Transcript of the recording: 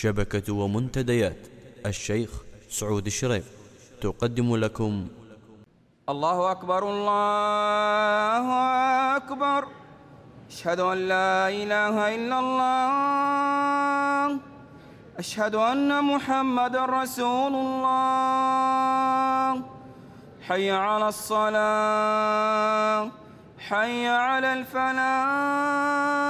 شبكة ومنتديات. الشيخ سعود الشريف تقدم لكم. الله أكبر الله أكبر. أشهد أن لا إله إلا الله. أشهد أن محمد رسول الله. حي على الصلاة حي على الفلاح.